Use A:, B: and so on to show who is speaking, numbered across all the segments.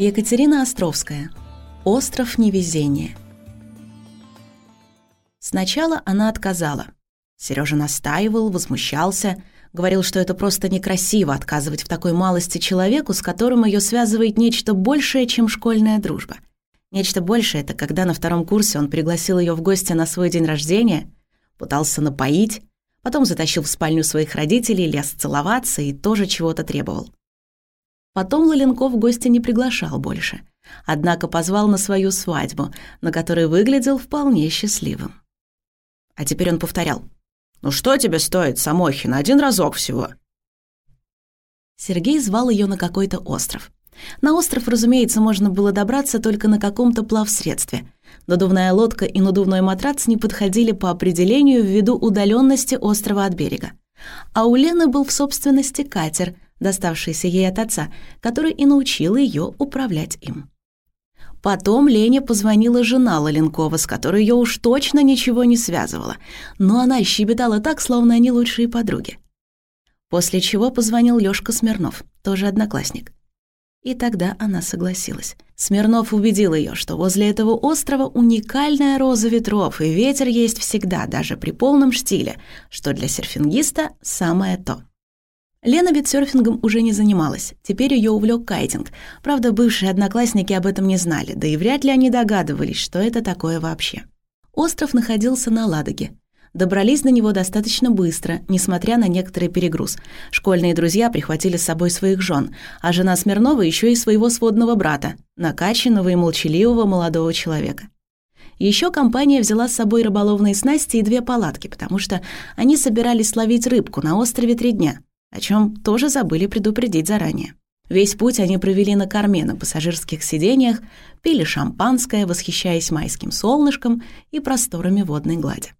A: Екатерина Островская. Остров невезения. Сначала она отказала. Сережа настаивал, возмущался, говорил, что это просто некрасиво отказывать в такой малости человеку, с которым ее связывает нечто большее, чем школьная дружба. Нечто большее — это когда на втором курсе он пригласил ее в гости на свой день рождения, пытался напоить, потом затащил в спальню своих родителей, лез целоваться и тоже чего-то требовал. Потом Лоленков гостя не приглашал больше, однако позвал на свою свадьбу, на которой выглядел вполне счастливым. А теперь он повторял. «Ну что тебе стоит, Самохин, один разок всего?» Сергей звал ее на какой-то остров. На остров, разумеется, можно было добраться только на каком-то плавсредстве. Надувная лодка и надувной матрац не подходили по определению ввиду удаленности острова от берега. А у Лены был в собственности катер – доставшийся ей от отца, который и научил ее управлять им. Потом Лене позвонила жена Лоленкова, с которой ее уж точно ничего не связывало, но она щебетала так, словно они лучшие подруги. После чего позвонил Лёшка Смирнов, тоже одноклассник. И тогда она согласилась. Смирнов убедил ее, что возле этого острова уникальная роза ветров, и ветер есть всегда, даже при полном штиле, что для серфингиста самое то. Лена ведь серфингом уже не занималась, теперь ее увлек кайтинг. Правда, бывшие одноклассники об этом не знали, да и вряд ли они догадывались, что это такое вообще. Остров находился на Ладоге. Добрались до него достаточно быстро, несмотря на некоторый перегруз. Школьные друзья прихватили с собой своих жен, а жена Смирнова еще и своего сводного брата, накачанного и молчаливого молодого человека. Еще компания взяла с собой рыболовные снасти и две палатки, потому что они собирались ловить рыбку на острове три дня – о чем тоже забыли предупредить заранее. Весь путь они провели на корме на пассажирских сиденьях, пили шампанское, восхищаясь майским солнышком и просторами водной глади.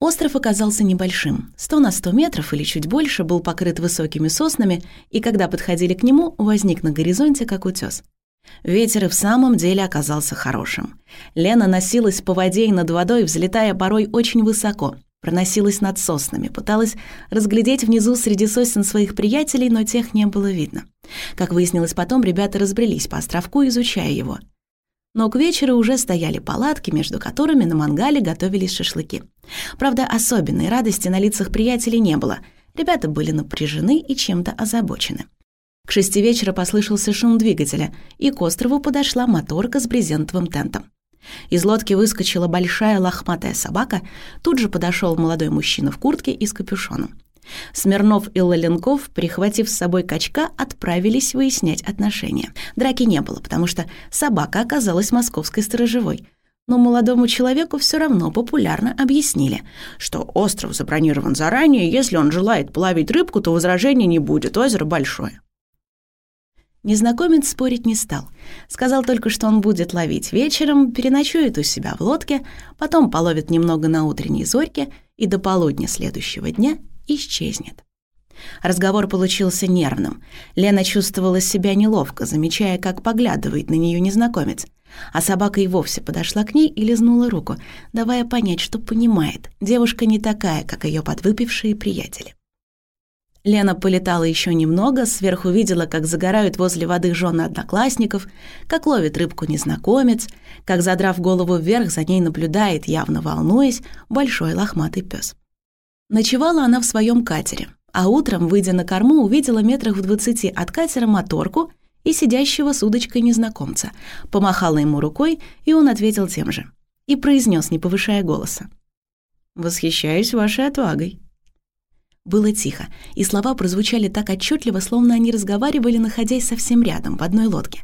A: Остров оказался небольшим. Сто на сто метров или чуть больше был покрыт высокими соснами, и когда подходили к нему, возник на горизонте как утес. Ветер и в самом деле оказался хорошим. Лена носилась по воде и над водой, взлетая порой очень высоко — Проносилась над соснами, пыталась разглядеть внизу среди сосен своих приятелей, но тех не было видно. Как выяснилось потом, ребята разбрелись по островку, изучая его. Но к вечеру уже стояли палатки, между которыми на мангале готовились шашлыки. Правда, особенной радости на лицах приятелей не было. Ребята были напряжены и чем-то озабочены. К шести вечера послышался шум двигателя, и к острову подошла моторка с брезентовым тентом. Из лодки выскочила большая лохматая собака, тут же подошел молодой мужчина в куртке и с капюшоном. Смирнов и Лоленков, прихватив с собой качка, отправились выяснять отношения. Драки не было, потому что собака оказалась московской сторожевой. Но молодому человеку все равно популярно объяснили, что остров забронирован заранее, если он желает плавить рыбку, то возражений не будет, озеро большое. Незнакомец спорить не стал. Сказал только, что он будет ловить вечером, переночует у себя в лодке, потом половит немного на утренней зорьке и до полудня следующего дня исчезнет. Разговор получился нервным. Лена чувствовала себя неловко, замечая, как поглядывает на нее незнакомец. А собака и вовсе подошла к ней и лизнула руку, давая понять, что понимает, девушка не такая, как ее подвыпившие приятели. Лена полетала еще немного, сверху видела, как загорают возле воды жены одноклассников, как ловит рыбку незнакомец, как, задрав голову вверх, за ней наблюдает, явно волнуясь, большой лохматый пес. Ночевала она в своем катере, а утром, выйдя на корму, увидела метрах в двадцати от катера моторку и сидящего с удочкой незнакомца, помахала ему рукой, и он ответил тем же. И произнес, не повышая голоса. «Восхищаюсь вашей отвагой». Было тихо, и слова прозвучали так отчетливо, словно они разговаривали, находясь совсем рядом, в одной лодке.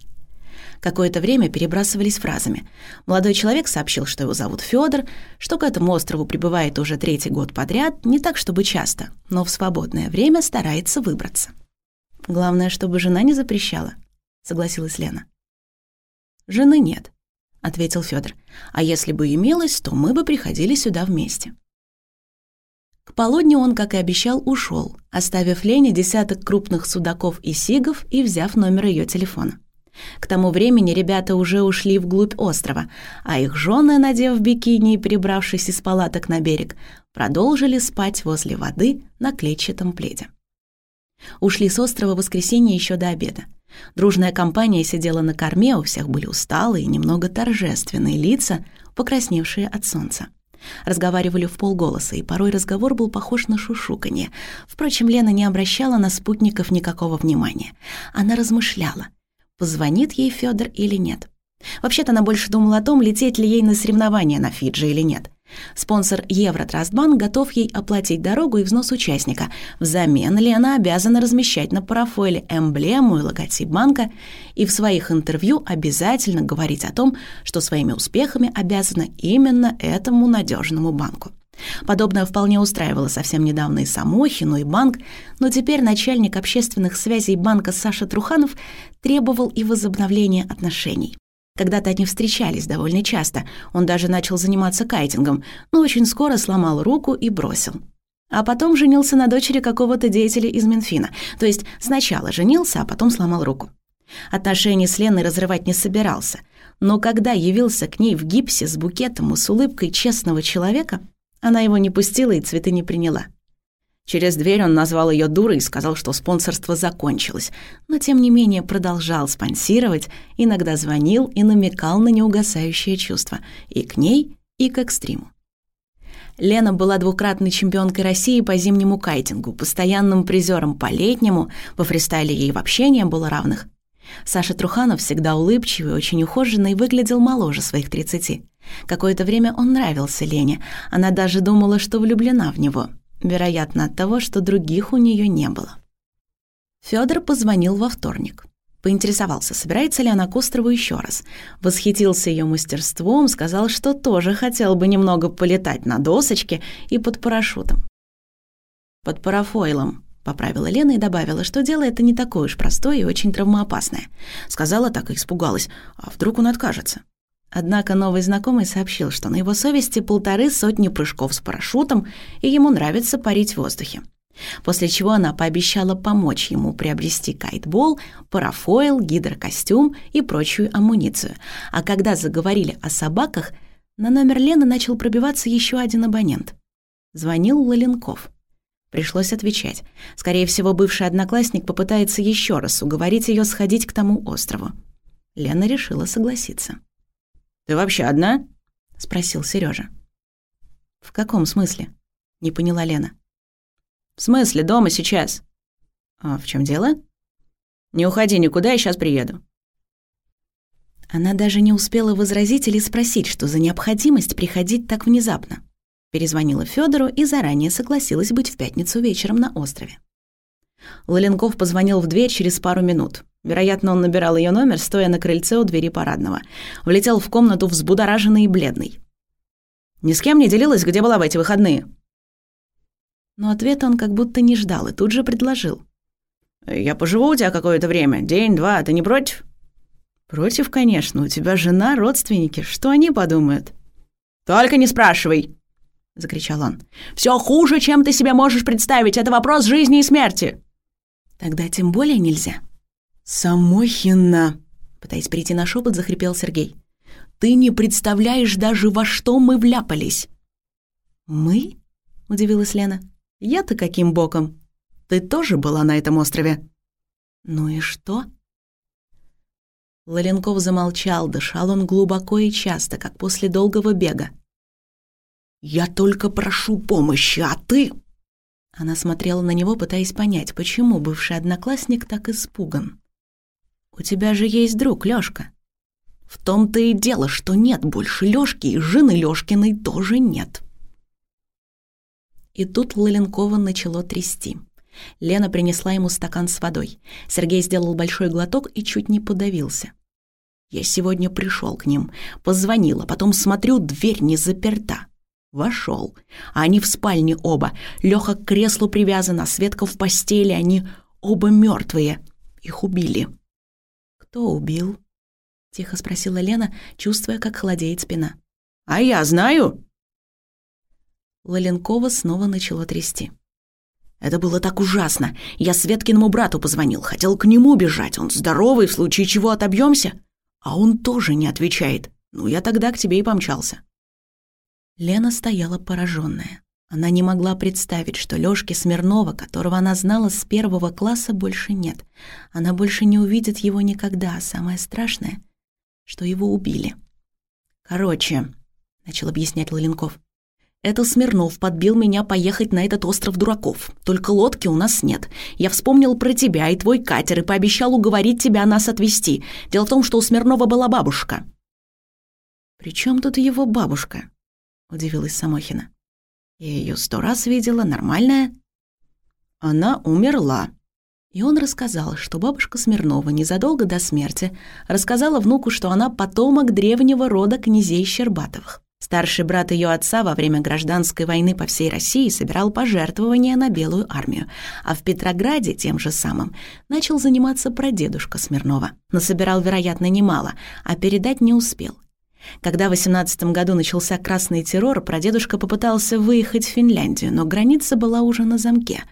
A: Какое-то время перебрасывались фразами. Молодой человек сообщил, что его зовут Федор, что к этому острову прибывает уже третий год подряд, не так чтобы часто, но в свободное время старается выбраться. «Главное, чтобы жена не запрещала», — согласилась Лена. «Жены нет», — ответил Федор. «А если бы имелось, то мы бы приходили сюда вместе». К полудню он, как и обещал, ушел, оставив Лене десяток крупных судаков и сигов и взяв номер ее телефона. К тому времени ребята уже ушли вглубь острова, а их жены, надев бикини и перебравшись из палаток на берег, продолжили спать возле воды на клетчатом пледе. Ушли с острова воскресенье еще до обеда. Дружная компания сидела на корме, у всех были усталые немного торжественные лица, покрасневшие от солнца. Разговаривали в полголоса, и порой разговор был похож на шушуканье. Впрочем, Лена не обращала на спутников никакого внимания. Она размышляла, позвонит ей Федор или нет. Вообще-то она больше думала о том, лететь ли ей на соревнования на Фиджи или нет. Спонсор Евротрастбанк готов ей оплатить дорогу и взнос участника. Взамен ли она обязана размещать на парафойле эмблему и логотип банка и в своих интервью обязательно говорить о том, что своими успехами обязана именно этому надежному банку. Подобное вполне устраивало совсем недавно и Самохину, и банк, но теперь начальник общественных связей банка Саша Труханов требовал и возобновления отношений. Когда-то они встречались довольно часто, он даже начал заниматься кайтингом, но очень скоро сломал руку и бросил. А потом женился на дочери какого-то деятеля из Минфина. То есть сначала женился, а потом сломал руку. Отношения с Леной разрывать не собирался. Но когда явился к ней в гипсе с букетом и с улыбкой честного человека, она его не пустила и цветы не приняла. Через дверь он назвал ее дурой и сказал, что спонсорство закончилось, но тем не менее продолжал спонсировать, иногда звонил и намекал на неугасающее чувство и к ней, и к экстриму. Лена была двукратной чемпионкой России по зимнему кайтингу, постоянным призером по летнему, по фристайле ей вообще не было равных. Саша Труханов, всегда улыбчивый, очень ухоженный, выглядел моложе своих тридцати. Какое-то время он нравился Лене, она даже думала, что влюблена в него — вероятно, от того, что других у нее не было. Федор позвонил во вторник. Поинтересовался, собирается ли она к острову еще раз. Восхитился ее мастерством, сказал, что тоже хотел бы немного полетать на досочке и под парашютом. «Под парафойлом», — поправила Лена и добавила, что дело это не такое уж простое и очень травмоопасное. Сказала так и испугалась, а вдруг он откажется. Однако новый знакомый сообщил, что на его совести полторы сотни прыжков с парашютом, и ему нравится парить в воздухе. После чего она пообещала помочь ему приобрести кайтбол, парафойл, гидрокостюм и прочую амуницию. А когда заговорили о собаках, на номер Лены начал пробиваться еще один абонент. Звонил Лоленков. Пришлось отвечать. Скорее всего, бывший одноклассник попытается еще раз уговорить ее сходить к тому острову. Лена решила согласиться. «Ты вообще одна?» — спросил Сережа. «В каком смысле?» — не поняла Лена. «В смысле, дома сейчас?» «А в чем дело?» «Не уходи никуда, я сейчас приеду». Она даже не успела возразить или спросить, что за необходимость приходить так внезапно. Перезвонила Федору и заранее согласилась быть в пятницу вечером на острове. Лоленков позвонил в дверь через пару минут. Вероятно, он набирал ее номер, стоя на крыльце у двери парадного. Влетел в комнату взбудораженный и бледный. «Ни с кем не делилась, где была в эти выходные?» Но ответа он как будто не ждал и тут же предложил. «Я поживу у тебя какое-то время, день-два, ты не против?» «Против, конечно. У тебя жена, родственники. Что они подумают?» «Только не спрашивай!» — закричал он. «Все хуже, чем ты себе можешь представить. Это вопрос жизни и смерти!» «Тогда тем более нельзя», «Самохина!» — пытаясь перейти на шепот, захрипел Сергей. «Ты не представляешь даже, во что мы вляпались!» «Мы?» — удивилась Лена. «Я-то каким боком? Ты тоже была на этом острове?» «Ну и что?» Лоленков замолчал, дышал он глубоко и часто, как после долгого бега. «Я только прошу помощи, а ты...» Она смотрела на него, пытаясь понять, почему бывший одноклассник так испуган. У тебя же есть друг, Лёшка. В том-то и дело, что нет больше Лёшки, и жены Лёшкиной тоже нет. И тут Лоленкова начало трясти. Лена принесла ему стакан с водой. Сергей сделал большой глоток и чуть не подавился. Я сегодня пришел к ним, позвонила, потом смотрю, дверь не заперта. Вошел, а они в спальне оба. Леха к креслу привязан, а Светка в постели, они оба мертвые. Их убили. «Кто убил?» — тихо спросила Лена, чувствуя, как холодеет спина. «А я знаю!» Лоленкова снова начала трясти. «Это было так ужасно. Я Светкиному брату позвонил, хотел к нему бежать. Он здоровый, в случае чего отобьемся. А он тоже не отвечает. Ну, я тогда к тебе и помчался». Лена стояла пораженная. Она не могла представить, что Лёшки Смирнова, которого она знала с первого класса, больше нет. Она больше не увидит его никогда, а самое страшное, что его убили. «Короче», — начал объяснять Лоленков, «это Смирнов подбил меня поехать на этот остров дураков. Только лодки у нас нет. Я вспомнил про тебя и твой катер и пообещал уговорить тебя нас отвезти. Дело в том, что у Смирнова была бабушка». «При чем тут его бабушка?» — удивилась Самохина. Я ее сто раз видела, нормальная. Она умерла. И он рассказал, что бабушка Смирнова незадолго до смерти рассказала внуку, что она потомок древнего рода князей Щербатовых. Старший брат ее отца во время гражданской войны по всей России собирал пожертвования на Белую армию, а в Петрограде тем же самым начал заниматься прадедушка Смирнова. Но собирал, вероятно, немало, а передать не успел. Когда в 18 году начался красный террор, прадедушка попытался выехать в Финляндию, но граница была уже на замке.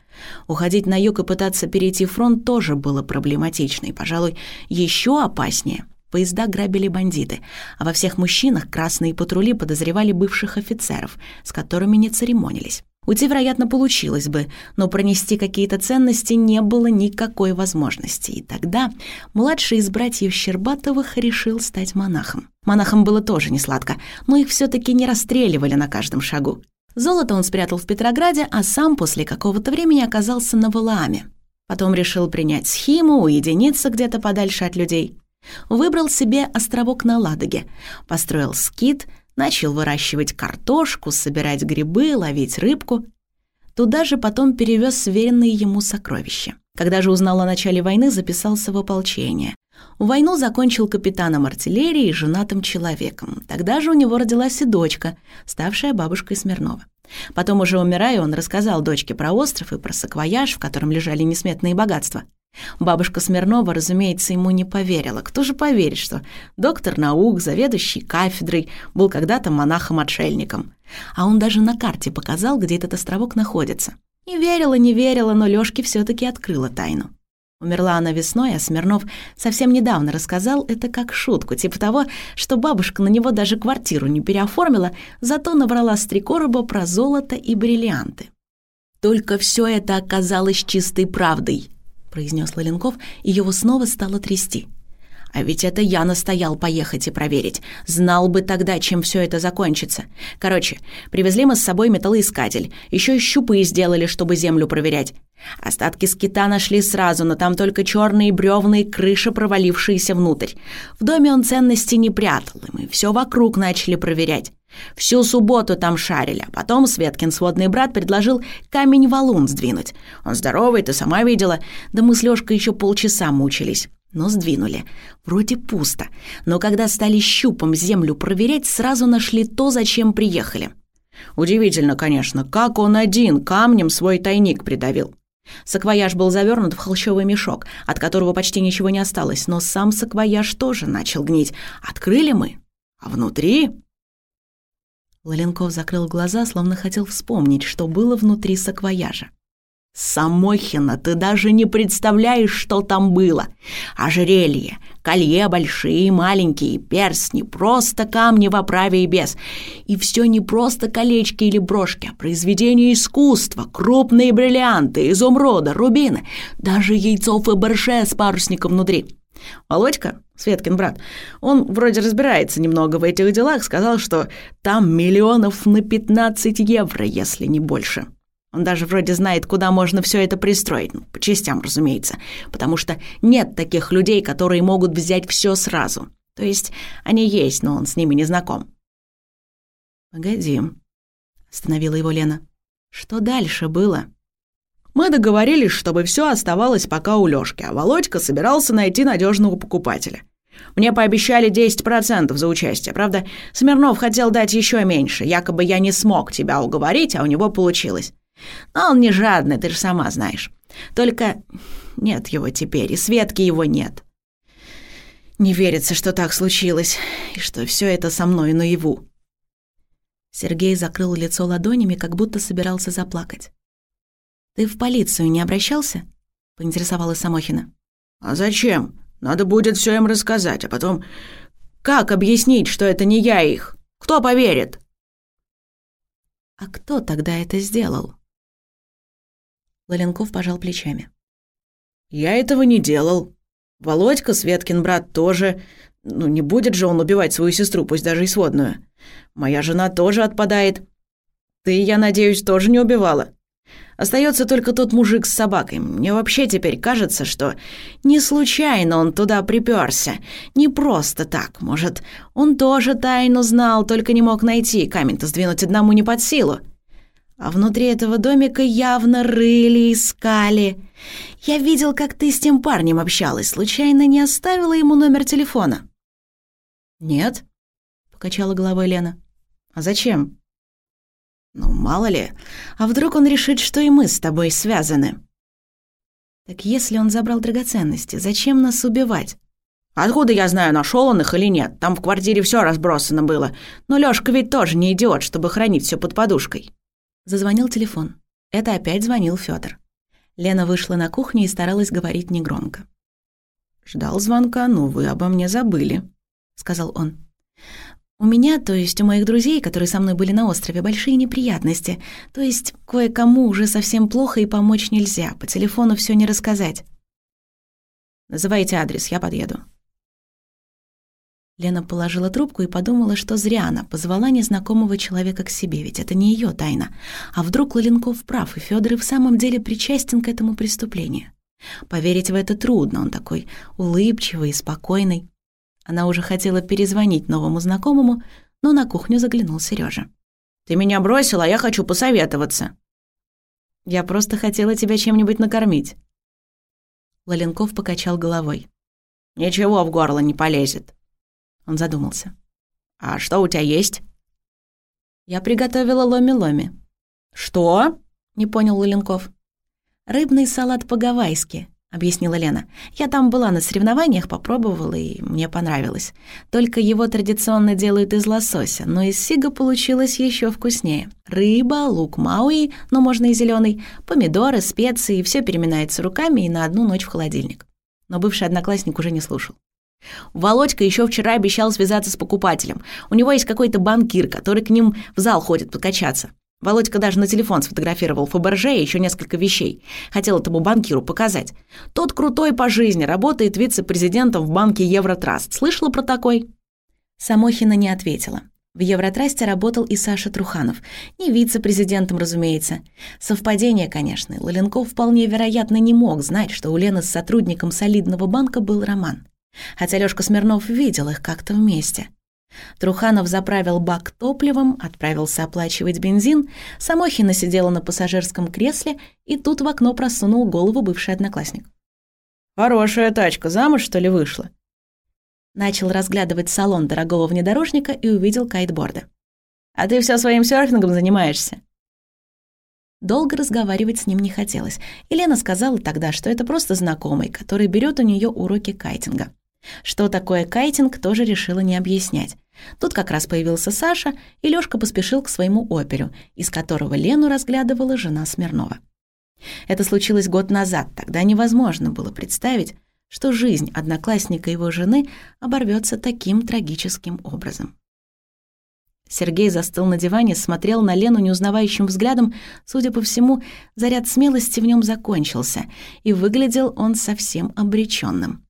A: Уходить на юг и пытаться перейти фронт тоже было проблематично и, пожалуй, еще опаснее. Поезда грабили бандиты, а во всех мужчинах красные патрули подозревали бывших офицеров, с которыми не церемонились. Уйти, вероятно, получилось бы, но пронести какие-то ценности не было никакой возможности. И тогда младший из братьев Щербатовых решил стать монахом. Монахам было тоже не сладко, но их все таки не расстреливали на каждом шагу. Золото он спрятал в Петрограде, а сам после какого-то времени оказался на Валааме. Потом решил принять схему, уединиться где-то подальше от людей. Выбрал себе островок на Ладоге, построил скит — Начал выращивать картошку, собирать грибы, ловить рыбку. Туда же потом перевез сверенные ему сокровища. Когда же узнал о начале войны, записался в ополчение. Войну закончил капитаном артиллерии и женатым человеком. Тогда же у него родилась и дочка, ставшая бабушкой Смирнова. Потом уже умирая, он рассказал дочке про остров и про саквояж, в котором лежали несметные богатства. Бабушка Смирнова, разумеется, ему не поверила. Кто же поверит, что доктор наук, заведующий кафедрой, был когда-то монахом-отшельником? А он даже на карте показал, где этот островок находится. Не верила, не верила, но Лёшке все таки открыла тайну. Умерла она весной, а Смирнов совсем недавно рассказал это как шутку, типа того, что бабушка на него даже квартиру не переоформила, зато набрала с три короба про золото и бриллианты. Только все это оказалось чистой правдой произнес Лоленков, и его снова стало трясти. А ведь это я настоял поехать и проверить. Знал бы тогда, чем все это закончится. Короче, привезли мы с собой металлоискатель. Еще и щупы сделали, чтобы землю проверять. Остатки скита нашли сразу, но там только черные бревна и крыша, провалившиеся внутрь. В доме он ценности не прятал, и мы все вокруг начали проверять. Всю субботу там шарили, а потом Светкин сводный брат предложил камень-валун сдвинуть. Он здоровый, ты сама видела. Да мы с Лёшкой еще полчаса мучились. Но сдвинули. Вроде пусто. Но когда стали щупом землю проверять, сразу нашли то, зачем приехали. Удивительно, конечно, как он один камнем свой тайник придавил. Саквояж был завернут в холщовый мешок, от которого почти ничего не осталось, но сам саквояж тоже начал гнить. Открыли мы, а внутри... Лоленков закрыл глаза, словно хотел вспомнить, что было внутри саквояжа. «Самохина, ты даже не представляешь, что там было! Ожерелье, колье большие и маленькие, перстни, просто камни в оправе и без. И все не просто колечки или брошки, а произведения искусства, крупные бриллианты, изумруда, рубины, даже яйцо Фаберше с парусником внутри. Володька, Светкин брат, он вроде разбирается немного в этих делах, сказал, что там миллионов на 15 евро, если не больше. Он даже вроде знает, куда можно все это пристроить, ну, по частям, разумеется, потому что нет таких людей, которые могут взять все сразу. То есть они есть, но он с ними не знаком. «Погоди», — остановила его Лена. «Что дальше было?» Мы договорились, чтобы все оставалось пока у Лёшки, а Володька собирался найти надежного покупателя. Мне пообещали 10% за участие. Правда, Смирнов хотел дать еще меньше. Якобы я не смог тебя уговорить, а у него получилось. Но он не жадный, ты же сама знаешь. Только нет его теперь, и Светки его нет. Не верится, что так случилось, и что все это со мной наяву. Сергей закрыл лицо ладонями, как будто собирался заплакать. «Ты в полицию не обращался?» — поинтересовалась Самохина. «А зачем? Надо будет все им рассказать, а потом... Как объяснить, что это не я их? Кто поверит?» А кто тогда это сделал? Лоленков пожал плечами.
B: «Я этого не делал. Володька, Светкин брат, тоже. Ну, не будет же он убивать свою сестру, пусть даже и сводную. Моя жена тоже отпадает. Ты, я надеюсь, тоже не убивала. Остается только тот мужик с собакой. Мне вообще теперь кажется, что не случайно он туда приперся. Не просто так. Может, он тоже тайну знал, только не мог найти. Камень-то сдвинуть одному не под силу. А внутри этого домика явно рыли, искали. Я видел, как ты с тем парнем общалась. Случайно не оставила ему номер телефона? «Нет», — покачала головой Лена. «А зачем?»
A: «Ну, мало ли. А вдруг он решит, что и мы с тобой связаны?» «Так если он забрал драгоценности, зачем нас убивать?»
B: «Откуда я знаю, нашел он их или нет? Там в квартире все разбросано было. Но Лёшка ведь тоже не идиот, чтобы хранить все под подушкой».
A: Зазвонил телефон. Это опять звонил Федор. Лена вышла на кухню и старалась говорить негромко.
B: «Ждал звонка, но вы обо мне забыли», — сказал он.
A: «У меня, то есть у моих друзей, которые со мной были на острове, большие неприятности. То есть кое-кому уже совсем плохо и помочь нельзя. По телефону все не рассказать».
B: «Называйте адрес, я подъеду».
A: Лена положила трубку и подумала, что зря она позвала незнакомого человека к себе, ведь это не ее тайна. А вдруг Лоленков прав, и Федор и в самом деле причастен к этому преступлению? Поверить в это трудно, он такой улыбчивый и спокойный. Она уже хотела перезвонить новому знакомому, но на кухню заглянул Сережа.
B: «Ты меня бросила, а я хочу посоветоваться».
A: «Я просто хотела тебя чем-нибудь накормить». Лоленков покачал головой.
B: «Ничего в горло не полезет».
A: Он задумался.
B: «А что у тебя есть?»
A: «Я приготовила ломи-ломи».
B: «Что?»
A: — не понял Лоленков. «Рыбный салат по-гавайски», объяснила Лена. «Я там была на соревнованиях, попробовала, и мне понравилось. Только его традиционно делают из лосося, но из сига получилось еще вкуснее. Рыба, лук мауи, но можно и зеленый, помидоры, специи, все переминается руками и на одну ночь в холодильник». Но бывший одноклассник уже не слушал. Володька еще вчера обещал связаться с покупателем. У него есть какой-то банкир, который к ним в зал ходит подкачаться. Володька даже на телефон сфотографировал Фаберже и еще несколько вещей. Хотел этому банкиру показать. Тот крутой по жизни, работает вице-президентом в банке Евротраст. Слышала про такой? Самохина не ответила. В Евротрасте работал и Саша Труханов. Не вице-президентом, разумеется. Совпадение, конечно. Лоленков вполне вероятно не мог знать, что у Лены с сотрудником солидного банка был роман. Хотя Лёшка Смирнов видел их как-то вместе. Труханов заправил бак топливом, отправился оплачивать бензин, Самохина сидела на пассажирском кресле, и тут в окно просунул голову бывший одноклассник.
B: «Хорошая тачка, замуж, что ли, вышла?»
A: Начал разглядывать салон дорогого внедорожника и увидел кайтборды.
B: «А ты все своим серфингом занимаешься?»
A: Долго разговаривать с ним не хотелось. Елена сказала тогда, что это просто знакомый, который берет у нее уроки кайтинга. Что такое кайтинг, тоже решила не объяснять. Тут как раз появился Саша, и Лёшка поспешил к своему оперю, из которого Лену разглядывала жена Смирнова. Это случилось год назад, тогда невозможно было представить, что жизнь одноклассника его жены оборвется таким трагическим образом. Сергей застыл на диване, смотрел на Лену неузнавающим взглядом. Судя по всему, заряд смелости в нем закончился, и выглядел он совсем обреченным.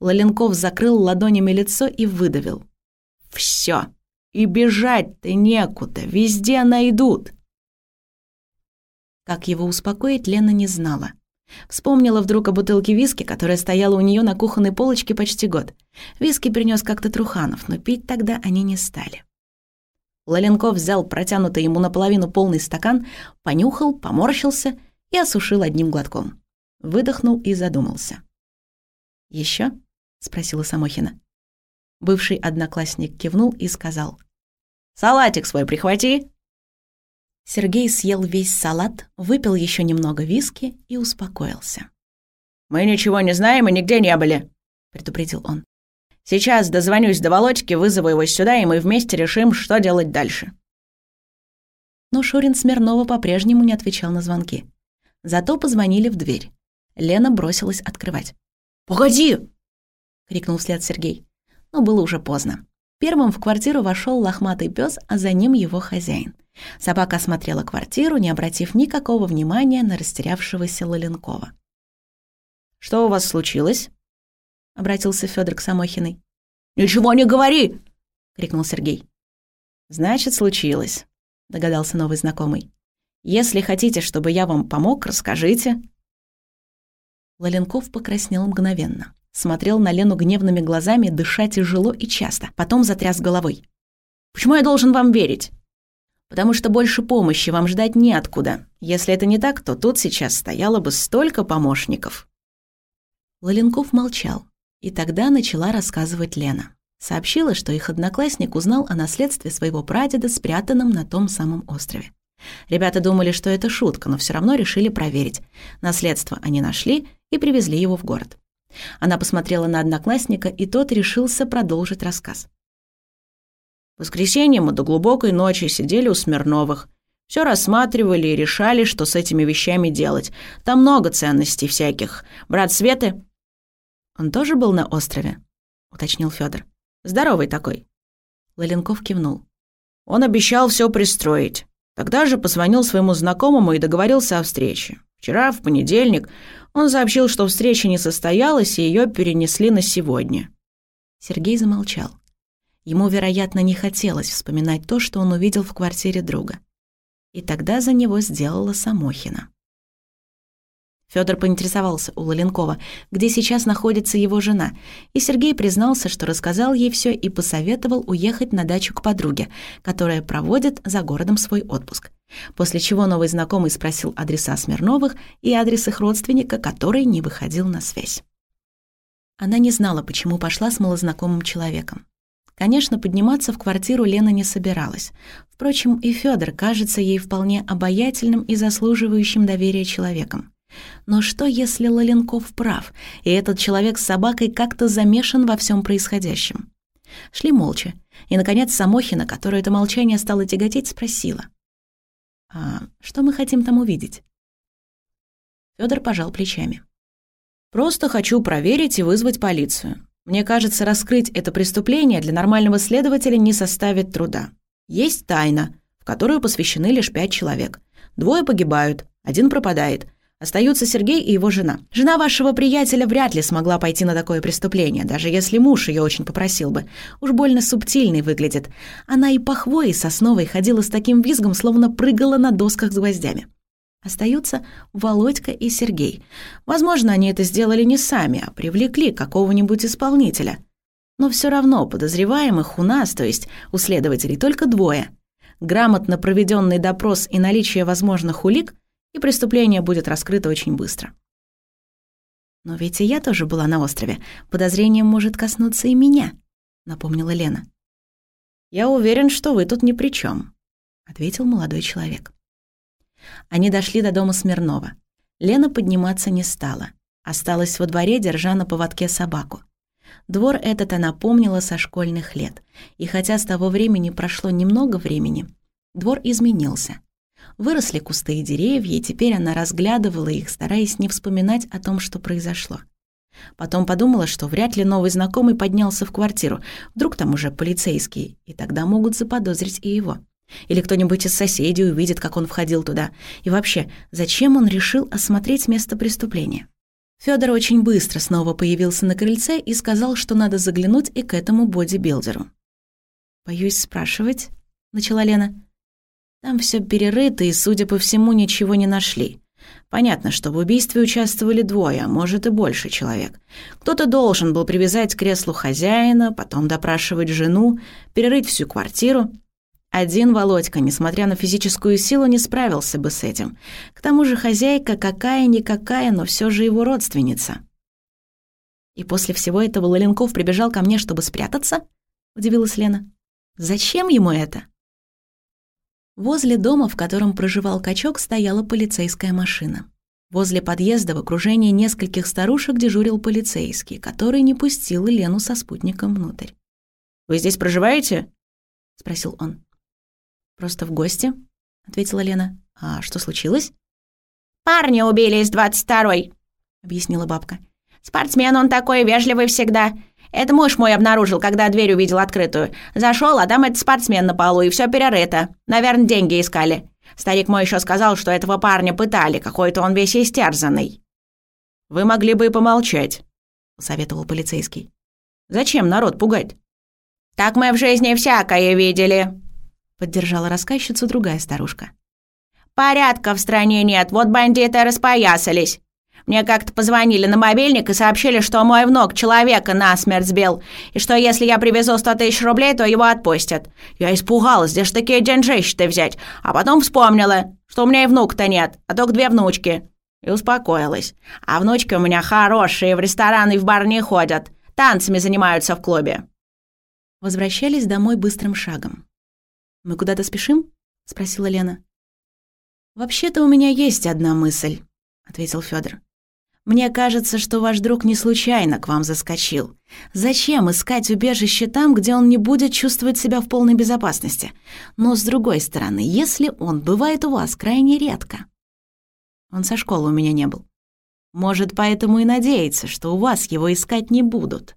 A: Лоленков закрыл ладонями лицо и выдавил. «Всё! И бежать-то некуда, везде найдут!» Как его успокоить, Лена не знала. Вспомнила вдруг о бутылке виски, которая стояла у нее на кухонной полочке почти год. Виски принес как-то Труханов, но пить тогда они не стали. Лоленков взял протянутый ему наполовину полный стакан, понюхал, поморщился и осушил одним глотком. Выдохнул и задумался. Еще? спросила Самохина. Бывший одноклассник кивнул и сказал. «Салатик свой прихвати!» Сергей съел весь салат, выпил еще немного виски и успокоился.
B: «Мы ничего не знаем и нигде не были», — предупредил он. «Сейчас дозвонюсь до Володьки, вызову его сюда, и мы вместе решим, что делать дальше».
A: Но Шурин Смирнова по-прежнему не отвечал на звонки. Зато позвонили в дверь. Лена бросилась открывать.
B: «Погоди!»
A: — крикнул вслед Сергей. Но было уже поздно. Первым в квартиру вошел лохматый пес, а за ним его хозяин. Собака осмотрела квартиру, не обратив никакого внимания на растерявшегося Лоленкова.
B: «Что у вас случилось?»
A: — обратился Федор к Самохиной.
B: «Ничего не говори!»
A: — крикнул Сергей.
B: «Значит, случилось», — догадался новый знакомый. «Если хотите, чтобы я вам помог, расскажите».
A: Лоленков покраснел мгновенно. Смотрел на Лену гневными глазами, дыша тяжело и часто. Потом затряс головой.
B: «Почему я должен вам верить?»
A: «Потому что больше помощи вам ждать неоткуда. Если это не так, то тут сейчас стояло бы столько помощников». Лоленков молчал. И тогда начала рассказывать Лена. Сообщила, что их одноклассник узнал о наследстве своего прадеда, спрятанном на том самом острове. Ребята думали, что это шутка, но все равно решили проверить. Наследство они нашли и привезли его в город. Она посмотрела на одноклассника, и тот решился продолжить рассказ.
B: В воскресенье мы до глубокой ночи сидели у Смирновых. Все рассматривали и решали, что с этими вещами делать. Там много ценностей всяких. Брат Светы...
A: Он тоже был на острове? Уточнил Федор.
B: Здоровый такой.
A: Лоленков кивнул.
B: Он обещал все пристроить. Тогда же позвонил своему знакомому и договорился о встрече. Вчера, в понедельник, он сообщил, что встреча не состоялась, и ее перенесли на сегодня.
A: Сергей замолчал. Ему, вероятно, не хотелось вспоминать то, что он увидел в квартире друга. И тогда за него сделала Самохина. Федор поинтересовался у Лоленкова, где сейчас находится его жена, и Сергей признался, что рассказал ей все и посоветовал уехать на дачу к подруге, которая проводит за городом свой отпуск. После чего новый знакомый спросил адреса Смирновых и адрес их родственника, который не выходил на связь. Она не знала, почему пошла с малознакомым человеком. Конечно, подниматься в квартиру Лена не собиралась. Впрочем, и Федор кажется ей вполне обаятельным и заслуживающим доверия человеком. Но что, если Лоленков прав, и этот человек с собакой как-то замешан во всем происходящем? Шли молча, и, наконец, Самохина, которую это молчание стало тяготеть, спросила. «А что мы хотим там увидеть?» Федор пожал плечами.
B: «Просто хочу проверить и вызвать полицию. Мне кажется, раскрыть это преступление для нормального следователя не составит труда. Есть тайна, в которую посвящены лишь пять человек. Двое погибают, один пропадает, Остаются Сергей и его жена. Жена вашего приятеля вряд ли смогла пойти на такое преступление, даже если муж ее очень попросил бы. Уж больно субтильной выглядит. Она и по хвои сосновой ходила с таким визгом, словно прыгала на досках с гвоздями. Остаются Володька и Сергей. Возможно, они это сделали не сами, а привлекли какого-нибудь исполнителя. Но все равно подозреваемых у нас, то есть у следователей, только двое. Грамотно проведенный допрос и наличие возможных улик и преступление будет раскрыто очень быстро.
A: «Но ведь и я тоже была на острове. Подозрение может коснуться и меня», — напомнила Лена.
B: «Я уверен, что вы тут ни при чем,
A: ответил молодой человек. Они дошли до дома Смирнова. Лена подниматься не стала. Осталась во дворе, держа на поводке собаку. Двор этот она помнила со школьных лет. И хотя с того времени прошло немного времени, двор изменился. Выросли кусты и деревья, и теперь она разглядывала их, стараясь не вспоминать о том, что произошло. Потом подумала, что вряд ли новый знакомый поднялся в квартиру. Вдруг там уже полицейские, и тогда могут заподозрить и его. Или кто-нибудь из соседей увидит, как он входил туда. И вообще, зачем он решил осмотреть место преступления? Фёдор очень быстро снова появился на крыльце и сказал, что надо заглянуть и к этому бодибилдеру. «Боюсь спрашивать», — начала Лена. Там все перерыто, и, судя по всему, ничего не нашли. Понятно, что в убийстве участвовали двое, а может и больше человек. Кто-то должен был привязать к креслу хозяина, потом допрашивать жену, перерыть всю квартиру. Один Володька, несмотря на физическую силу, не справился бы с этим. К тому же хозяйка какая-никакая, но все же его родственница. «И после всего этого Лоленков прибежал ко мне, чтобы спрятаться?» — удивилась Лена. «Зачем ему это?» Возле дома, в котором проживал качок, стояла полицейская машина. Возле подъезда в окружении нескольких старушек дежурил полицейский, который не пустил Лену со спутником внутрь.
B: «Вы здесь проживаете?»
A: — спросил он. «Просто в гости», — ответила Лена. «А что случилось?»
C: «Парня убили из двадцать второй», —
A: объяснила бабка.
C: «Спортсмен он такой, вежливый всегда. Это муж мой обнаружил, когда дверь увидел открытую. Зашел, а там этот спортсмен на полу, и все перерыто. Наверное, деньги искали. Старик мой еще сказал, что этого парня пытали, какой-то он весь истерзанный».
B: «Вы могли бы и помолчать», — советовал полицейский. «Зачем народ пугать?»
C: «Так мы в жизни всякое видели», —
A: поддержала рассказчицу другая старушка.
C: «Порядка в стране нет, вот бандиты распоясались. Мне как-то позвонили на мобильник и сообщили, что мой внук человека насмерть сбил, и что если я привезу 100 тысяч рублей, то его отпустят. Я испугалась, где ж такие деньжищи-то взять, а потом вспомнила, что у меня и внук-то нет, а только две внучки. И успокоилась. А внучки у меня хорошие, в рестораны и в бар не ходят, танцами занимаются в клубе.
A: Возвращались домой быстрым шагом. «Мы куда-то спешим?» — спросила Лена. «Вообще-то у меня есть одна мысль», — ответил Федор. Мне кажется, что ваш друг не случайно к вам заскочил. Зачем искать убежище там, где он не будет чувствовать себя в полной безопасности? Но, с другой стороны, если он бывает у вас крайне редко. Он со школы у меня не был. Может, поэтому и надеется, что у вас его искать не будут.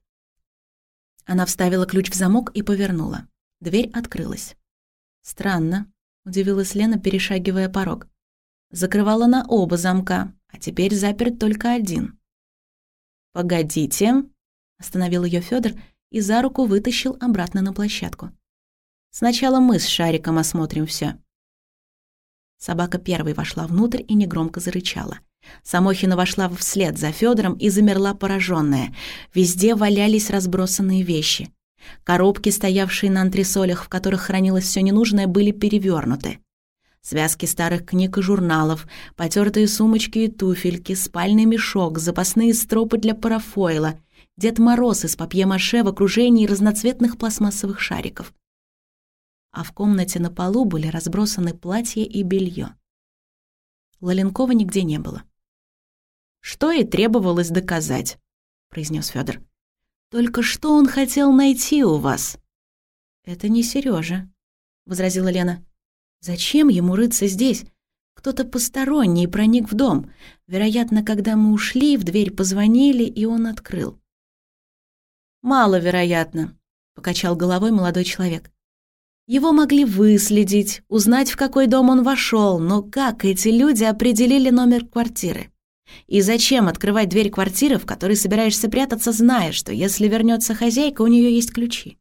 A: Она вставила ключ в замок и повернула. Дверь открылась. «Странно», — удивилась Лена, перешагивая порог. Закрывала на оба замка, а теперь заперт только один. «Погодите», — остановил ее Федор и за руку вытащил обратно на площадку. «Сначала мы с Шариком осмотрим все. Собака первой вошла внутрь и негромко зарычала. Самохина вошла вслед за Федором и замерла пораженная. Везде валялись разбросанные вещи. Коробки, стоявшие на антресолях, в которых хранилось все ненужное, были перевернуты. Связки старых книг и журналов, потертые сумочки и туфельки, спальный мешок, запасные стропы для парафойла, Дед Мороз из папье-маше в окружении разноцветных пластмассовых шариков. А в комнате на полу были разбросаны платья и белье. Лаленкова нигде не было.
B: «Что и требовалось доказать», — произнес Федор.
A: «Только что он хотел найти у вас?» «Это не Сережа, возразила Лена. Зачем ему рыться здесь? Кто-то посторонний проник в дом. Вероятно, когда мы ушли, в дверь позвонили, и он открыл. «Маловероятно», — покачал головой молодой человек. Его могли выследить, узнать, в какой дом он вошел, но как эти люди определили номер квартиры? И зачем открывать дверь квартиры, в которой собираешься прятаться, зная, что если вернется хозяйка, у нее есть ключи?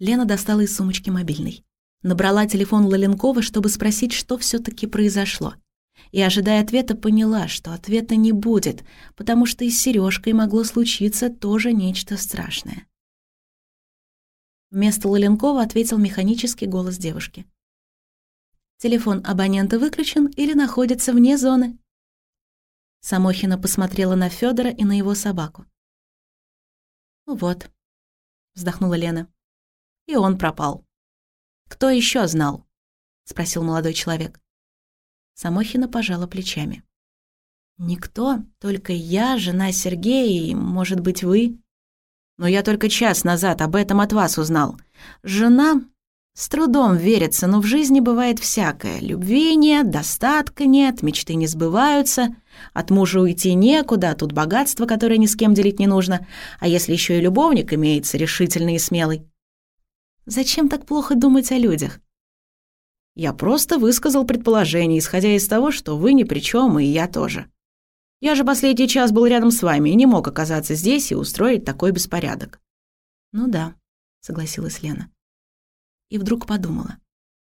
A: Лена достала из сумочки мобильный. Набрала телефон Лаленкова, чтобы спросить, что все таки произошло. И, ожидая ответа, поняла, что ответа не будет, потому что и с Серёжкой могло случиться тоже нечто страшное. Вместо Лаленкова ответил механический голос девушки. «Телефон абонента выключен или находится вне зоны?» Самохина посмотрела на Федора и на его собаку. «Ну вот», — вздохнула Лена. «И он пропал». «Кто еще знал?» — спросил молодой человек. Самохина пожала плечами. «Никто, только я, жена Сергея и, может быть, вы. Но я только час назад об этом от вас узнал. Жена с трудом верится, но в жизни бывает всякое. Любви нет, достатка нет, мечты не сбываются. От мужа уйти некуда, тут богатство, которое ни с кем делить не нужно. А если еще и любовник имеется, решительный и смелый. Зачем так плохо думать о людях? Я просто высказал предположение, исходя из того, что вы ни при чем, и я тоже. Я же последний час был рядом с вами и не мог оказаться здесь и устроить такой беспорядок. Ну да, согласилась Лена. И вдруг подумала.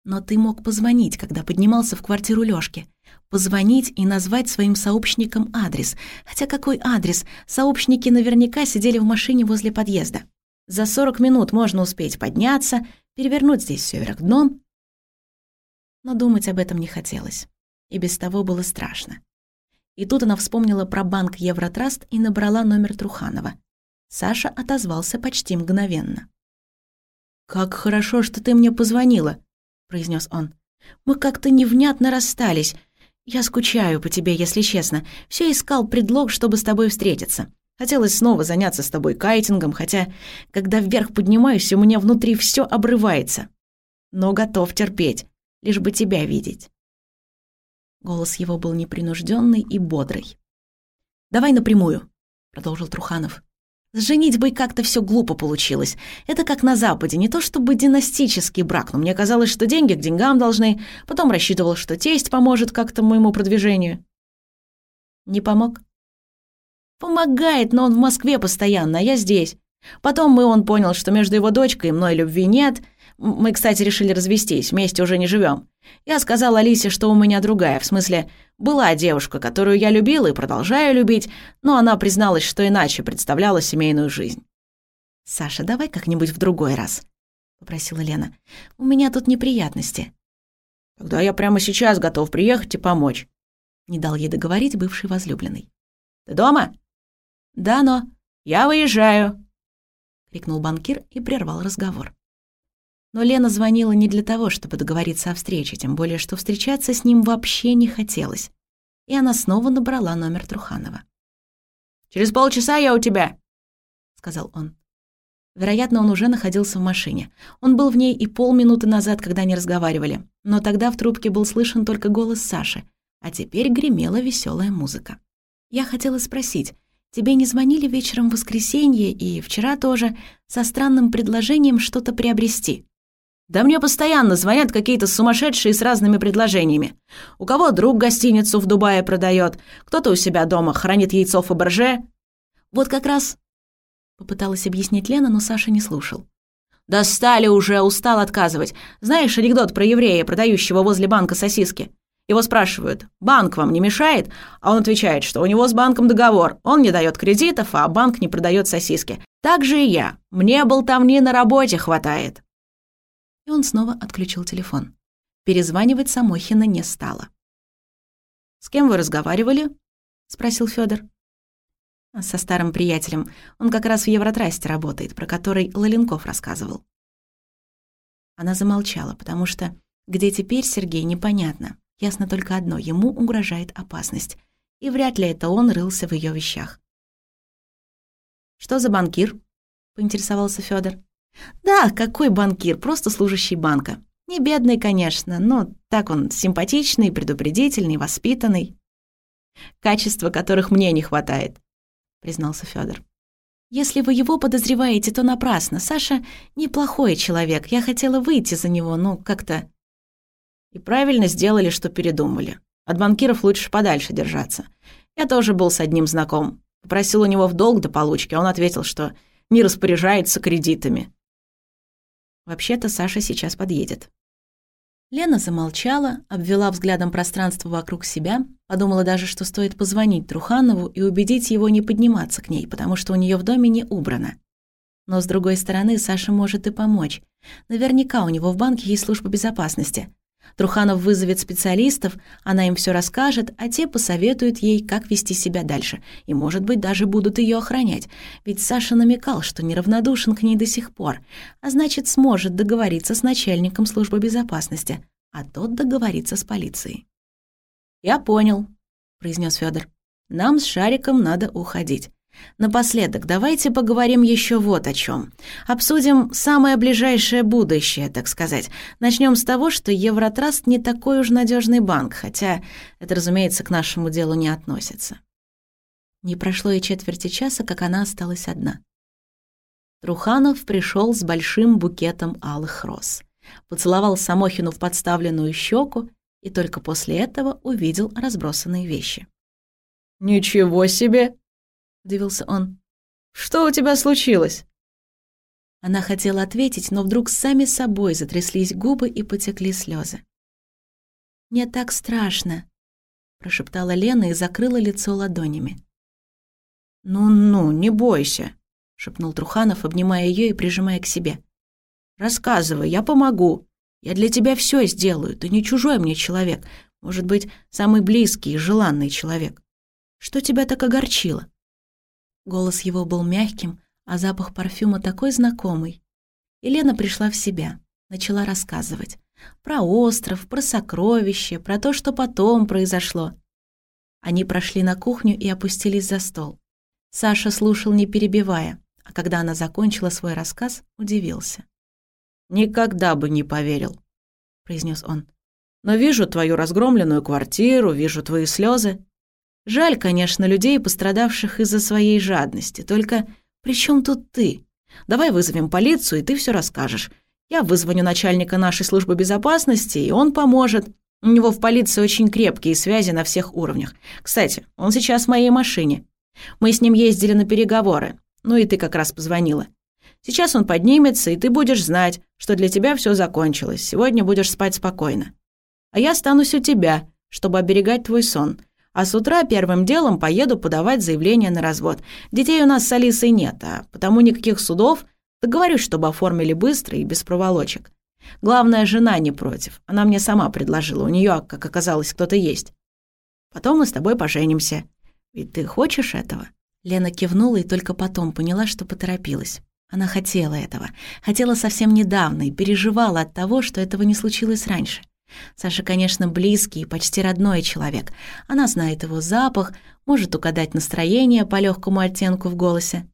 A: Но ты мог позвонить, когда поднимался в квартиру Лёшки. Позвонить и назвать своим сообщникам адрес. Хотя какой адрес? Сообщники наверняка сидели в машине возле подъезда. За 40 минут можно успеть подняться, перевернуть здесь все вверх дном. Но думать об этом не хотелось. И без того было страшно. И тут она вспомнила про банк Евротраст и набрала номер Труханова. Саша отозвался почти мгновенно. «Как хорошо, что ты мне позвонила», — произнес он. «Мы как-то невнятно расстались. Я скучаю по тебе, если честно. Все искал предлог, чтобы с тобой встретиться. Хотелось снова заняться с тобой кайтингом, хотя, когда вверх поднимаюсь, у меня внутри все обрывается. Но готов терпеть, лишь бы тебя видеть. Голос его был непринужденный и бодрый. «Давай напрямую», — продолжил Труханов. С женитьбой как-то все глупо получилось. Это как на Западе, не то чтобы династический брак, но мне казалось, что деньги к деньгам должны. Потом рассчитывал, что тесть поможет как-то моему продвижению. Не помог? Помогает, но он в Москве постоянно, а я здесь. Потом мы он понял, что между его дочкой и мной любви нет. Мы, кстати, решили развестись, вместе уже не живем. Я сказал Алисе, что у меня другая, в смысле, была девушка, которую я любила и продолжаю любить, но она призналась, что иначе представляла семейную жизнь. «Саша, давай как-нибудь в другой раз», — попросила Лена. «У меня тут неприятности».
B: «Тогда я прямо сейчас готов приехать и помочь», —
A: не дал ей договорить бывший возлюбленный.
B: «Ты дома?»
A: «Да, но...»
B: «Я выезжаю», —
A: крикнул банкир и прервал разговор. Но Лена звонила не для того, чтобы договориться о встрече, тем более, что встречаться с ним вообще не хотелось. И она снова набрала номер Труханова.
B: «Через полчаса я у тебя», —
A: сказал он. Вероятно, он уже находился в машине. Он был в ней и полминуты назад, когда они разговаривали. Но тогда в трубке был слышен только голос Саши, а теперь гремела веселая музыка. Я хотела спросить, тебе не звонили вечером в воскресенье и вчера тоже со странным предложением что-то приобрести?
B: Да мне постоянно звонят какие-то сумасшедшие с разными предложениями. У кого друг гостиницу в Дубае продает, кто-то у себя дома хранит яйцо Фаберже.
A: Вот как раз... Попыталась объяснить Лена, но Саша не слушал.
B: «Достали уже, устал отказывать. Знаешь анекдот про еврея, продающего возле банка сосиски? Его спрашивают, банк вам не мешает? А он отвечает, что у него с банком договор. Он не дает кредитов, а банк не продает сосиски. Так же и я. Мне болтовни на работе хватает.
A: И он снова отключил телефон. Перезванивать Самохина не стало.
B: «С кем вы разговаривали?» — спросил Федор.
A: «Со старым приятелем. Он как раз в Евротрасте работает, про который Лоленков рассказывал». Она замолчала, потому что где теперь Сергей, непонятно. Ясно только одно — ему угрожает опасность. И вряд ли это он рылся в ее вещах.
B: «Что за банкир?» — поинтересовался Федор.
A: Да, какой банкир, просто служащий банка. Не бедный, конечно, но так он симпатичный, предупредительный, воспитанный.
B: Качества, которых мне не хватает, признался Федор.
A: Если вы его подозреваете, то напрасно. Саша неплохой человек. Я хотела выйти за него, но как-то...
B: И правильно сделали, что передумали. От банкиров лучше подальше держаться. Я тоже был с одним знаком. Попросил у него в долг до получки, а он ответил, что не распоряжается кредитами.
A: Вообще-то Саша сейчас подъедет. Лена замолчала, обвела взглядом пространство вокруг себя, подумала даже, что стоит позвонить Труханову и убедить его не подниматься к ней, потому что у нее в доме не убрано. Но, с другой стороны, Саша может и помочь. Наверняка у него в банке есть служба безопасности. Труханов вызовет специалистов, она им все расскажет, а те посоветуют ей, как вести себя дальше, и, может быть, даже будут ее охранять. Ведь Саша намекал, что неравнодушен к ней до сих пор, а значит, сможет договориться с начальником службы безопасности, а тот договорится с полицией.
B: «Я понял», — произнес Федор. «Нам с Шариком надо уходить. Напоследок, давайте поговорим еще вот о чем. Обсудим самое ближайшее будущее, так сказать. Начнем с того, что Евротраст не такой уж надежный банк, хотя это, разумеется, к нашему делу не относится.
A: Не прошло и четверти часа, как она осталась одна. Труханов пришел с большим букетом алых роз. Поцеловал Самохину в подставленную щеку и только после этого увидел разбросанные вещи.
B: «Ничего себе!»
A: Удивился он.
B: «Что у тебя случилось?»
A: Она хотела ответить, но вдруг сами собой затряслись губы и потекли слезы. «Мне так страшно», — прошептала Лена и закрыла лицо ладонями.
B: «Ну-ну, не бойся», — шепнул Труханов, обнимая ее и прижимая к себе. «Рассказывай, я помогу. Я для тебя все сделаю. Ты не чужой мне человек. Может быть, самый близкий и желанный человек. Что тебя так огорчило?»
A: Голос его был мягким, а запах парфюма такой знакомый. Елена пришла в себя, начала рассказывать. Про остров, про сокровища, про то, что потом произошло. Они прошли на кухню и опустились за стол. Саша слушал, не перебивая, а когда она закончила свой рассказ, удивился.
B: «Никогда бы не поверил», — произнес он. «Но вижу твою разгромленную квартиру, вижу твои слезы. Жаль, конечно, людей, пострадавших из-за своей жадности, только
A: «При чем тут ты? Давай вызовем полицию, и ты все расскажешь. Я вызвоню начальника нашей службы безопасности, и он поможет. У него в полиции очень крепкие связи на всех уровнях. Кстати, он сейчас в моей машине. Мы с ним ездили на переговоры. Ну и ты как раз позвонила. Сейчас он поднимется, и ты будешь знать, что для тебя все закончилось. Сегодня будешь спать спокойно. А я останусь у тебя, чтобы оберегать твой сон. А с утра первым делом поеду подавать заявление на развод. Детей у нас с Алисой нет, а потому никаких судов. Договорюсь, чтобы оформили быстро и без проволочек. Главное, жена не против. Она мне сама предложила. У нее, как оказалось, кто-то есть. Потом мы с тобой поженимся. Ведь ты хочешь этого?» Лена кивнула и только потом поняла, что поторопилась. Она хотела этого. Хотела совсем недавно и переживала от того, что этого не случилось раньше. Саша, конечно, близкий и почти родной человек. Она знает его запах, может угадать настроение по легкому оттенку в голосе.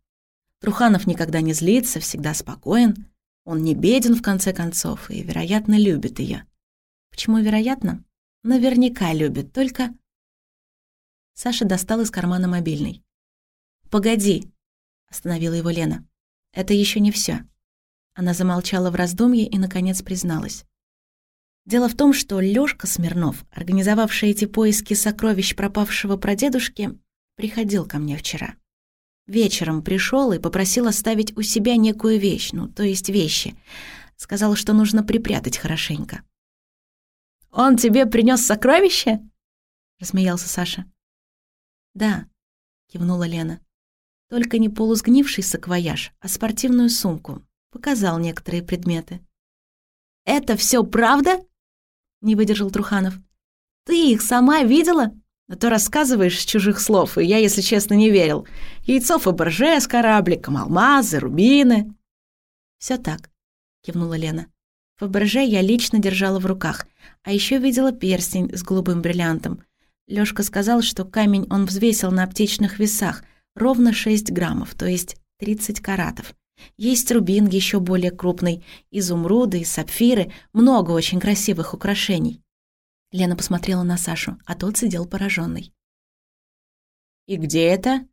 A: Труханов никогда не злится, всегда спокоен. Он не беден, в конце концов, и, вероятно, любит ее. Почему вероятно? Наверняка любит, только... Саша достал из кармана мобильный. «Погоди», — остановила его Лена. «Это еще не все. Она замолчала в раздумье и, наконец, призналась. Дело в том, что Лёшка Смирнов, организовавший эти поиски сокровищ пропавшего прадедушки, приходил ко мне вчера. Вечером пришел и попросил оставить у себя некую вещь, ну, то есть вещи. Сказал, что нужно припрятать хорошенько. «Он тебе принес сокровище?» — рассмеялся Саша. «Да», — кивнула Лена. «Только не полусгнивший саквояж, а спортивную сумку. Показал некоторые предметы». «Это все правда?» Не выдержал Труханов. «Ты их сама видела?» «А то рассказываешь с чужих слов, и я, если честно, не верил. Яйцо Фаберже с корабликом, алмазы, рубины». Все так», — кивнула Лена. Фаберже я лично держала в руках, а еще видела перстень с голубым бриллиантом. Лёшка сказал, что камень он взвесил на аптечных весах, ровно 6 граммов, то есть 30 каратов. Есть рубин еще более крупный, изумруды сапфиры, много очень красивых украшений. Лена посмотрела на Сашу, а тот сидел пораженный.
B: «И где это?»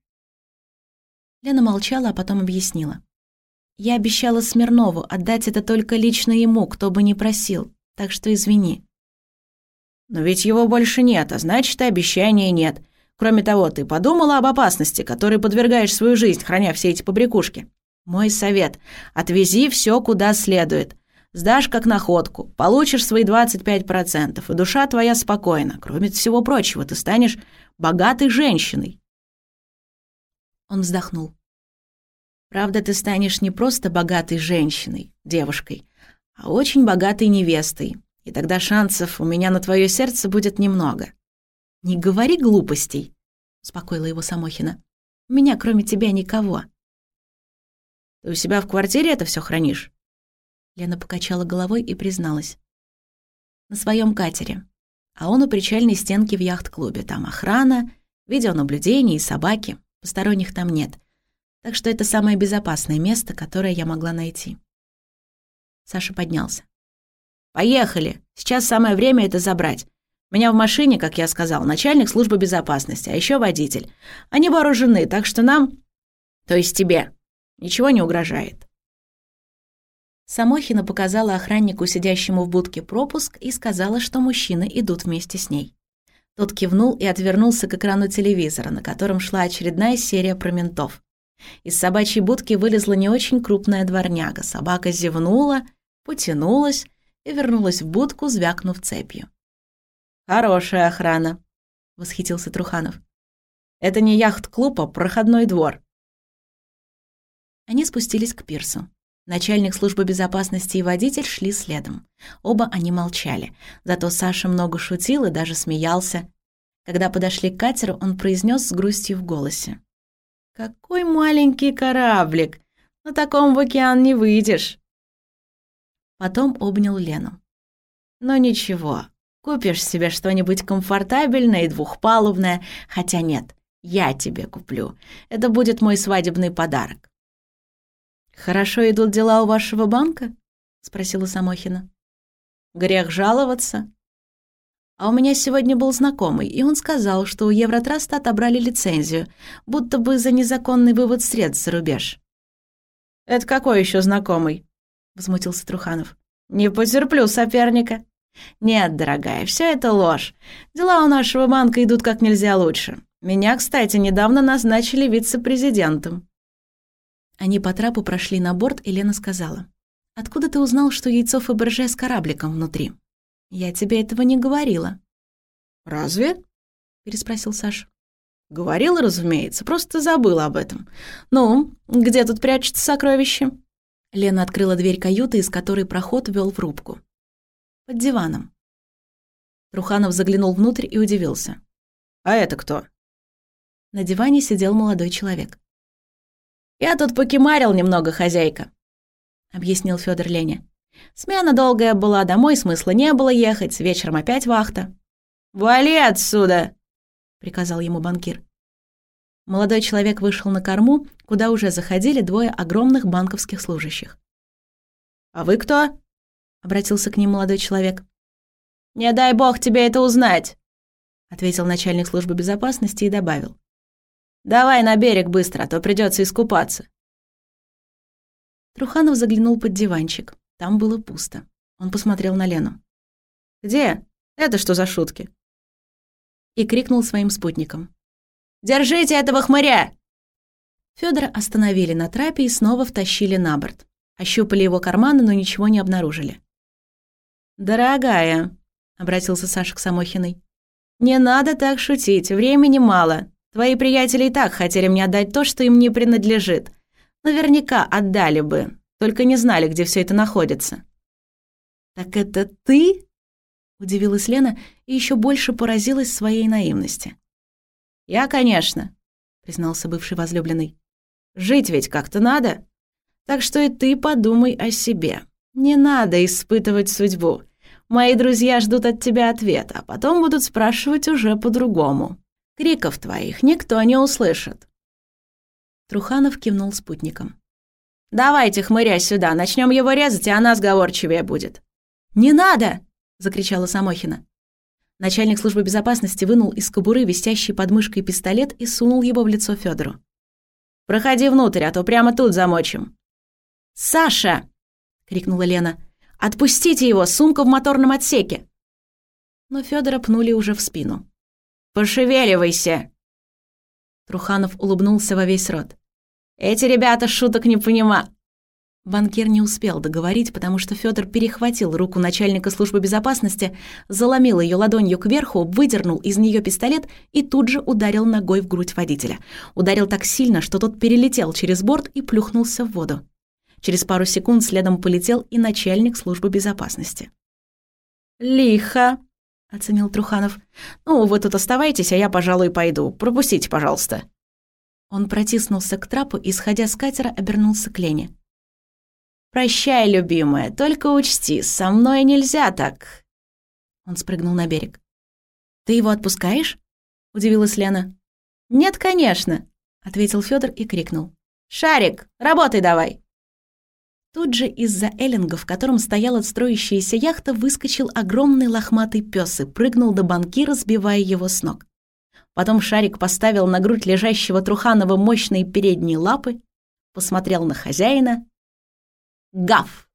A: Лена молчала, а потом объяснила. «Я обещала Смирнову отдать это только лично ему, кто бы ни просил, так что извини».
B: «Но ведь его больше нет, а значит, и обещания нет. Кроме того, ты подумала об опасности, которой подвергаешь свою жизнь, храня все эти побрякушки?» Мой совет – отвези все куда следует. Сдашь как находку, получишь свои 25%, и душа твоя спокойна. Кроме всего прочего, ты станешь богатой женщиной.
A: Он вздохнул. Правда, ты станешь не просто богатой женщиной, девушкой, а очень богатой невестой, и тогда шансов у меня на твое сердце будет немного. Не говори глупостей, успокоила его Самохина. У меня кроме тебя никого.
B: Ты у себя в квартире это все хранишь?»
A: Лена покачала головой и призналась. «На своем катере. А он у причальной стенки в яхт-клубе. Там охрана, видеонаблюдение и собаки. Посторонних там нет. Так что это самое безопасное место, которое я могла найти». Саша поднялся.
B: «Поехали! Сейчас самое время это забрать. Меня в машине, как я сказал, начальник службы безопасности, а еще водитель. Они вооружены, так что нам... То есть тебе. Ничего не угрожает».
A: Самохина показала охраннику, сидящему в будке, пропуск и сказала, что мужчины идут вместе с ней. Тот кивнул и отвернулся к экрану телевизора, на котором шла очередная серия про ментов. Из собачьей будки вылезла не очень крупная дворняга. Собака зевнула, потянулась и вернулась в будку, звякнув цепью.
B: «Хорошая охрана», — восхитился Труханов. «Это не яхт-клуб, а проходной двор.
A: Они спустились к пирсу. Начальник службы безопасности и водитель шли следом. Оба они молчали. Зато Саша много шутил и даже смеялся. Когда подошли к катеру, он произнес с грустью в голосе. «Какой маленький кораблик! На таком в океан не выйдешь!» Потом обнял Лену. «Но ничего, купишь себе что-нибудь комфортабельное и двухпалубное, хотя нет, я тебе куплю. Это будет мой свадебный подарок. «Хорошо идут дела у вашего банка?» — спросила Самохина. «Грех жаловаться». «А у меня сегодня был знакомый, и он сказал, что у Евротраста отобрали лицензию, будто бы за незаконный вывод средств за рубеж.
B: «Это какой еще знакомый?» — возмутился Труханов. «Не потерплю соперника». «Нет, дорогая, все это ложь. Дела у нашего банка идут как нельзя лучше. Меня, кстати, недавно назначили вице-президентом».
A: Они по трапу прошли на борт, и Лена сказала. «Откуда ты узнал, что яйцо Фаберже с корабликом внутри?» «Я тебе этого не говорила».
B: «Разве?» — переспросил Саша.
A: «Говорила, разумеется, просто забыла об этом. Ну, где тут прячется сокровище?» Лена открыла дверь каюты, из которой проход вел в рубку. «Под диваном». Труханов заглянул внутрь и удивился.
B: «А это кто?»
A: На диване сидел молодой человек.
C: «Я тут покемарил немного, хозяйка», — объяснил Федор Лене. «Смена долгая была, домой смысла не было ехать, вечером опять вахта». «Вали отсюда!» — приказал ему банкир.
A: Молодой человек вышел на корму, куда уже заходили двое огромных банковских служащих.
B: «А вы кто?»
A: — обратился к ним молодой человек.
C: «Не дай бог тебе это узнать!»
A: — ответил начальник службы безопасности и добавил.
C: «Давай на берег быстро, а то придется искупаться».
A: Труханов заглянул под диванчик. Там было пусто. Он посмотрел на Лену.
B: «Где? Это что за шутки?»
A: и крикнул своим спутникам.
C: «Держите этого хмыря!»
A: Федора остановили на трапе и снова втащили на борт. Ощупали его карманы, но ничего не обнаружили.
C: «Дорогая», — обратился Саша к Самохиной, — «не надо так шутить, времени мало. Твои приятели и так хотели мне отдать то, что им не принадлежит. Наверняка отдали бы, только не знали, где все это находится».
A: «Так это ты?» Удивилась Лена и еще больше поразилась своей наивности.
C: «Я, конечно», — признался бывший возлюбленный. «Жить ведь как-то надо. Так что и ты подумай о себе. Не надо испытывать судьбу. Мои друзья ждут от тебя ответа, а потом будут спрашивать уже по-другому. Криков твоих никто не услышит».
A: Труханов кивнул спутником.
C: «Давайте, хмыря, сюда, начнем его резать, и она сговорчивее будет».
A: «Не надо!» — закричала Самохина. Начальник службы безопасности вынул из кобуры висящий под мышкой пистолет и сунул его в лицо Федору.
C: «Проходи внутрь, а то прямо тут замочим».
A: «Саша!» — крикнула Лена. «Отпустите его! Сумка в моторном отсеке!» Но Федора пнули уже в спину.
C: «Пошевеливайся!»
A: Труханов улыбнулся во весь рот.
C: «Эти ребята шуток не понимают.
A: Банкир не успел договорить, потому что Федор перехватил руку начальника службы безопасности, заломил ее ладонью кверху, выдернул из нее пистолет и тут же ударил ногой в грудь водителя. Ударил так сильно, что тот перелетел через борт и плюхнулся в воду. Через пару секунд следом полетел и начальник службы безопасности.
C: «Лихо», —
A: оценил Труханов.
C: «Ну, вы тут оставайтесь, а я, пожалуй, пойду. Пропустите, пожалуйста».
A: Он протиснулся к трапу и, сходя с катера, обернулся к Лене.
C: «Прощай, любимая, только учти, со мной нельзя так».
A: Он спрыгнул на берег. «Ты его отпускаешь?» — удивилась Лена.
C: «Нет, конечно», — ответил Федор и крикнул. «Шарик, работай давай!»
A: Тут же из-за эллинга, в котором стояла строящаяся яхта, выскочил огромный лохматый пес и прыгнул до банкира, сбивая его с ног. Потом Шарик поставил на грудь лежащего Труханова мощные передние лапы, посмотрел на хозяина Гав!